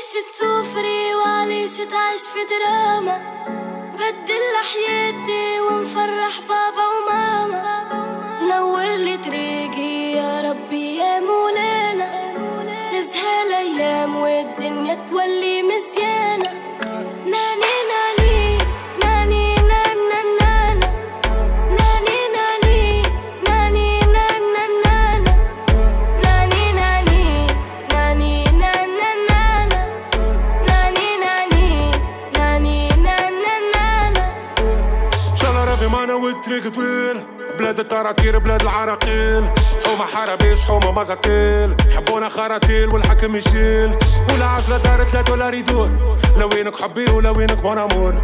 وعليش تسوفري وعليش تعيش في دراما. بدل حياتي ونفرح بابا وماما. نور لي طريقي يا ربي يا مولانا. تزهى الأيام والدنيا تولي مزيانه والطريق طويل. بلاد التراطير بلاد العراقيل. حومة حرابيش حومة مزاكيل حبونا خراطيل والحكم يشيل. ولا عجلة دارت لا دولار يدور. لا وينك حبي ولا وينك مون امور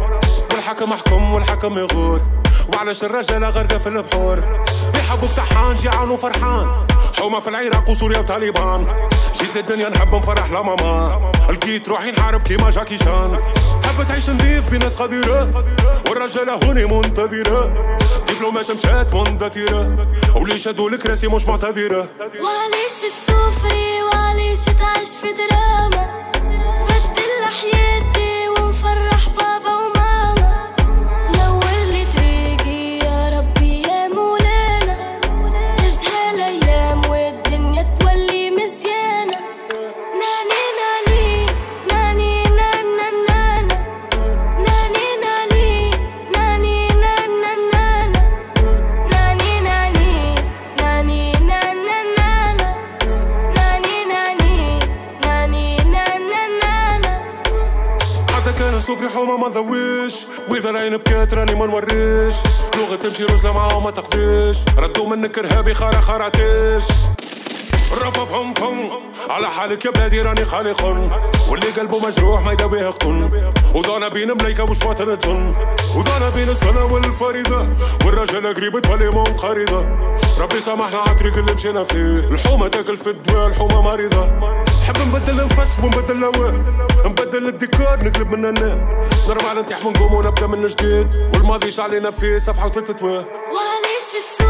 والحكم محكم والحكم يغور. وعلاش الرجالة غرقة في البحور؟ يحبوك طحان جيعان وفرحان. حومة في العراق وسوريا وطالبان. جيت للدنيا نحب نفرح لا ماما. لقيت روحي نحارب كيما جاكي شان. تحب تعيش نضيف بناس قديرة والرجالة هوني منتظرة. دبلومات مشات مندثرة واللي شادوا الكراسي مش معتذرة. وعليش تسوفري؟ وعليش تعيش في دراما؟ حتى كان صوفري حومة ما ضويش وإذا العين بكات راني ما نوريش. لغة تمشي رجلة معاهم ما تقضيش ردوا منك ارهابي خارا خراتيش ربا بهم بهم. على حالك يا بلادي راني خالق. واللي قلبه مجروح ما يداويه قطن وضانا بين ملايكة وش تن وضانا بين السنة والفريضة. والرجالة قريب تولي منقرضة. ربي سامحنا على الطريق اللي مشينا فيه. الحومة تاكل في الدواء الحومة مريضة. نحب نبدل نفس ونبدل الهواء. نبدل الديكور نقلب من النام نرفع نتيح ونقوم ونبدأ من جديد. والماضي علينا فيه صفحة وثلاثة تواه وعليش تسوفري